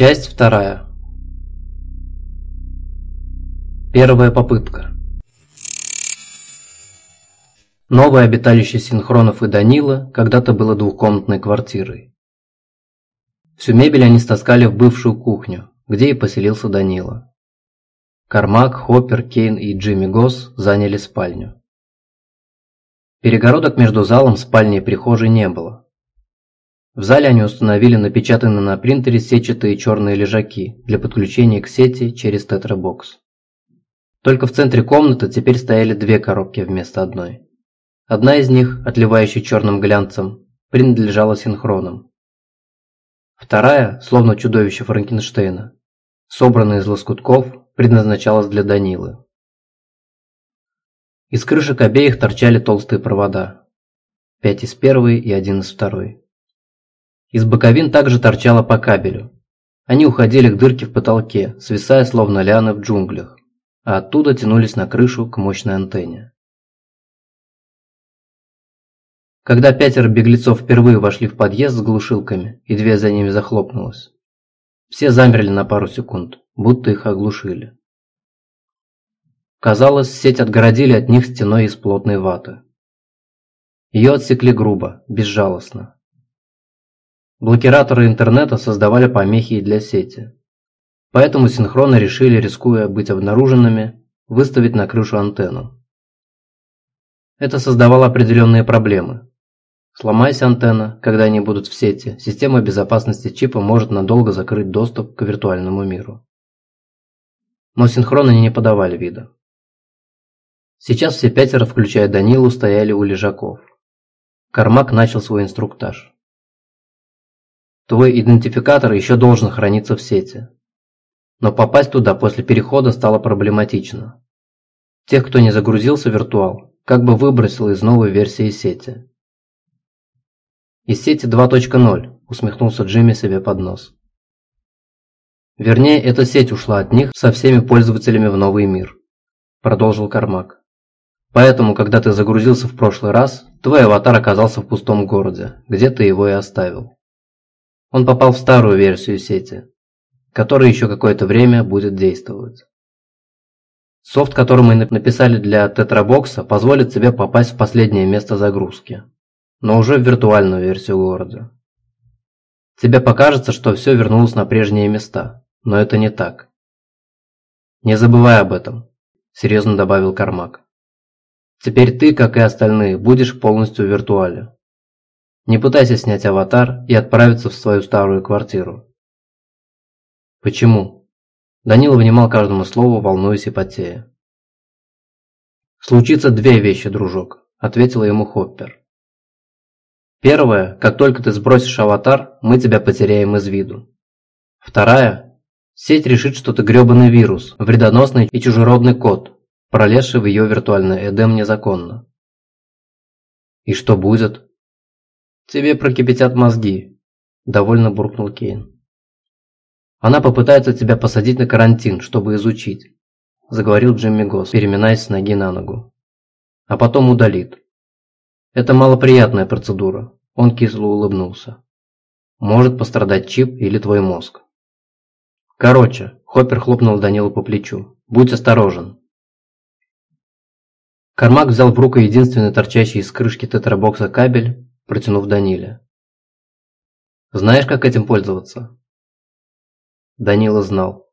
Часть вторая. Первая попытка. Новое обиталище Синхронов и Данила когда-то было двухкомнатной квартирой. Всю мебель они стаскали в бывшую кухню, где и поселился Данила. Кармак, Хоппер, Кейн и Джимми Госс заняли спальню. Перегородок между залом, спальней и прихожей не было. В зале они установили напечатанные на принтере сетчатые черные лежаки для подключения к сети через тетрабокс. Только в центре комнаты теперь стояли две коробки вместо одной. Одна из них, отливающая черным глянцем, принадлежала синхронам. Вторая, словно чудовище Франкенштейна, собранная из лоскутков, предназначалась для Данилы. Из крышек обеих торчали толстые провода. Пять из первой и один из второй. Из боковин также торчало по кабелю. Они уходили к дырке в потолке, свисая словно лианы в джунглях, а оттуда тянулись на крышу к мощной антенне. Когда пятеро беглецов впервые вошли в подъезд с глушилками, и дверь за ними захлопнулась, все замерли на пару секунд, будто их оглушили. Казалось, сеть отгородили от них стеной из плотной ваты. Ее отсекли грубо, безжалостно. Блокираторы интернета создавали помехи и для сети. Поэтому синхронно решили, рискуя быть обнаруженными, выставить на крышу антенну. Это создавало определенные проблемы. Сломайся антенна, когда они будут в сети, система безопасности чипа может надолго закрыть доступ к виртуальному миру. Но синхронно они не подавали вида. Сейчас все пятеро, включая Данилу, стояли у лежаков. Кармак начал свой инструктаж. Твой идентификатор еще должен храниться в сети. Но попасть туда после перехода стало проблематично. Тех, кто не загрузился в виртуал, как бы выбросил из новой версии сети. «Из сети 2.0», – усмехнулся Джимми себе под нос. «Вернее, эта сеть ушла от них со всеми пользователями в новый мир», – продолжил Кармак. «Поэтому, когда ты загрузился в прошлый раз, твой аватар оказался в пустом городе, где ты его и оставил. Он попал в старую версию сети, которая еще какое-то время будет действовать. Софт, который мы написали для тетрабокса, позволит тебе попасть в последнее место загрузки но уже в виртуальную версию города. Тебе покажется, что все вернулось на прежние места, но это не так. Не забывай об этом, серьезно добавил Кармак. Теперь ты, как и остальные, будешь полностью в виртуале. Не пытайся снять аватар и отправиться в свою старую квартиру. Почему? Данила внимал каждому слову, волнуясь и потея. «Случится две вещи, дружок», – ответила ему Хоппер. Первое, как только ты сбросишь аватар, мы тебя потеряем из виду. Вторая, сеть решит, что ты гребаный вирус, вредоносный и чужеродный код, пролезший в ее виртуальный Эдем незаконно. И что будет? Тебе прокипятят мозги, довольно буркнул Кейн. Она попытается тебя посадить на карантин, чтобы изучить, заговорил Джимми Госс, переминаясь с ноги на ногу. А потом удалит. Это малоприятная процедура. Он кисло улыбнулся. Может пострадать чип или твой мозг. Короче, Хоппер хлопнул Данилу по плечу. Будь осторожен. Кармак взял в руку единственный торчащий из крышки тетрабокса кабель, протянув Даниле. Знаешь, как этим пользоваться? Данила знал.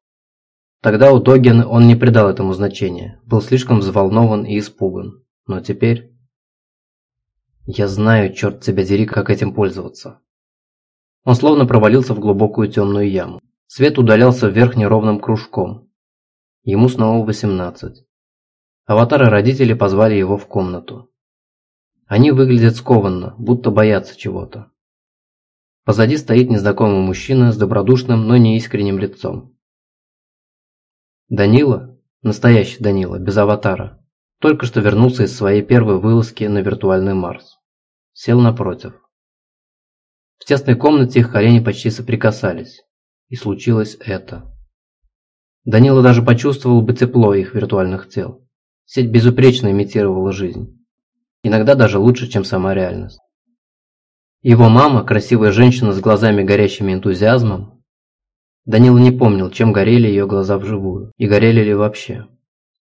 Тогда у Догина он не придал этому значения, был слишком взволнован и испуган. Но теперь... Я знаю, черт тебя дери, как этим пользоваться. Он словно провалился в глубокую темную яму. Свет удалялся вверх неровным кружком. Ему снова 18. Аватары родители позвали его в комнату. Они выглядят скованно, будто боятся чего-то. Позади стоит незнакомый мужчина с добродушным, но не искренним лицом. Данила, настоящий Данила, без аватара, только что вернулся из своей первой вылазки на виртуальный Марс сел напротив. В тесной комнате их колени почти соприкасались. И случилось это. Данила даже почувствовал бы тепло их виртуальных тел. Сеть безупречно имитировала жизнь. Иногда даже лучше, чем сама реальность. Его мама, красивая женщина с глазами горящими энтузиазмом, Данила не помнил, чем горели ее глаза вживую, и горели ли вообще.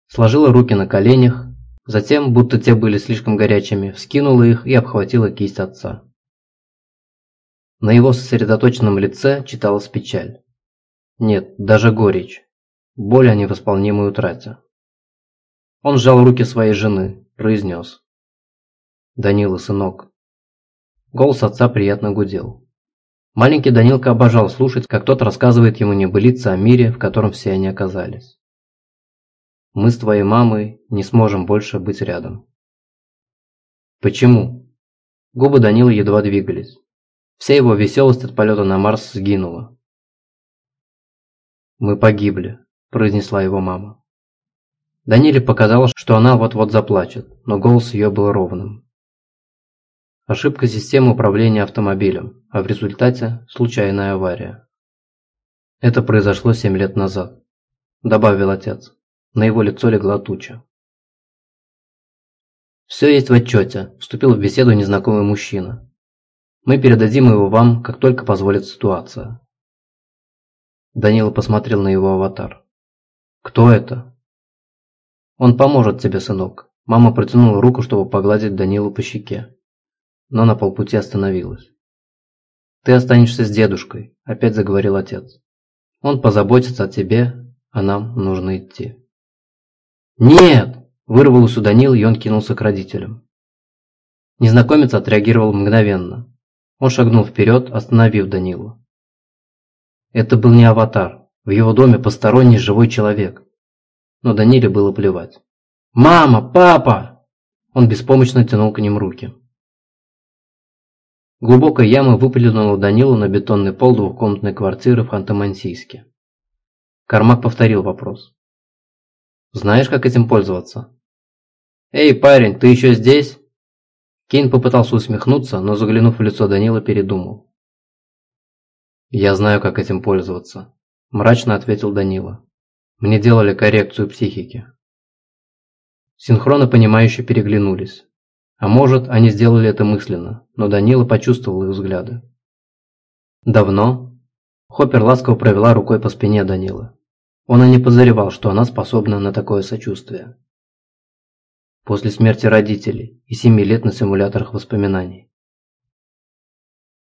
Сложила руки на коленях, затем, будто те были слишком горячими, вскинула их и обхватила кисть отца. На его сосредоточенном лице читалась печаль. Нет, даже горечь. Боль о невосполнимой утрате. Он сжал руки своей жены, произнес. «Данила, сынок». Голос отца приятно гудел. Маленький Данилка обожал слушать, как тот рассказывает ему небылицы о мире, в котором все они оказались. «Мы с твоей мамой не сможем больше быть рядом». «Почему?» Губы Данила едва двигались. Вся его веселость от полета на Марс сгинула. «Мы погибли», – произнесла его мама. Даниле показалось, что она вот-вот заплачет, но голос ее был ровным. Ошибка системы управления автомобилем, а в результате случайная авария. Это произошло семь лет назад, добавил отец. На его лицо легла туча. «Все есть в отчете», – вступил в беседу незнакомый мужчина. «Мы передадим его вам, как только позволит ситуация». Данила посмотрел на его аватар. «Кто это?» «Он поможет тебе, сынок». Мама протянула руку, чтобы погладить Данилу по щеке но на полпути остановилась. «Ты останешься с дедушкой», – опять заговорил отец. «Он позаботится о тебе, а нам нужно идти». «Нет!» – вырвалось у Данила, и он кинулся к родителям. Незнакомец отреагировал мгновенно. Он шагнул вперед, остановив Данилу. Это был не аватар. В его доме посторонний живой человек. Но Даниле было плевать. «Мама! Папа!» Он беспомощно тянул к ним руки. Глубокая яма выплюнула Данилу на бетонный пол двухкомнатной квартиры в Ханты-Мансийске. Кармак повторил вопрос. «Знаешь, как этим пользоваться?» «Эй, парень, ты еще здесь?» Кейн попытался усмехнуться, но заглянув в лицо Данила, передумал. «Я знаю, как этим пользоваться», – мрачно ответил Данила. «Мне делали коррекцию психики». Синхронно понимающе переглянулись. А может, они сделали это мысленно, но Данила почувствовал их взгляды. «Давно?» Хоппер ласково провела рукой по спине Данила. Он и не подозревал, что она способна на такое сочувствие. После смерти родителей и семи лет на симуляторах воспоминаний.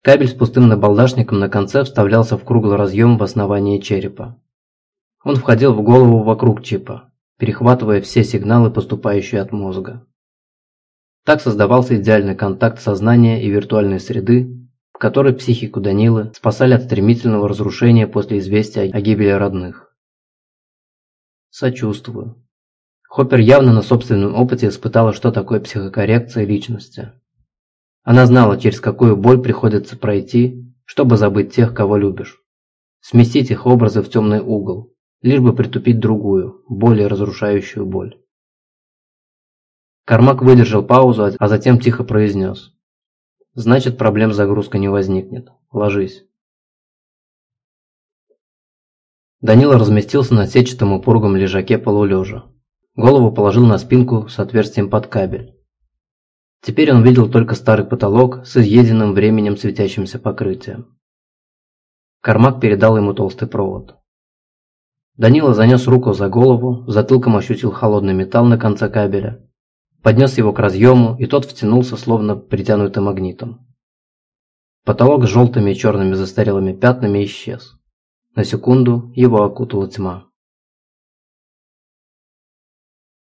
Кабель с пустым набалдашником на конце вставлялся в круглый разъем в основании черепа. Он входил в голову вокруг чипа, перехватывая все сигналы, поступающие от мозга. Так создавался идеальный контакт сознания и виртуальной среды, в которой психику Данилы спасали от стремительного разрушения после известия о гибели родных. Сочувствую. Хоппер явно на собственном опыте испытала, что такое психокоррекция личности. Она знала, через какую боль приходится пройти, чтобы забыть тех, кого любишь. Сместить их образы в темный угол, лишь бы притупить другую, более разрушающую боль. Кармак выдержал паузу, а затем тихо произнес. «Значит, проблем с загрузкой не возникнет. Ложись». Данила разместился на сетчатом упругом лежаке полулежа. Голову положил на спинку с отверстием под кабель. Теперь он видел только старый потолок с изъеденным временем светящимся покрытием. Кармак передал ему толстый провод. Данила занес руку за голову, затылком ощутил холодный металл на конце кабеля поднес его к разъему, и тот втянулся, словно притянутый магнитом. Потолок с желтыми и черными застарелыми пятнами исчез. На секунду его окутала тьма.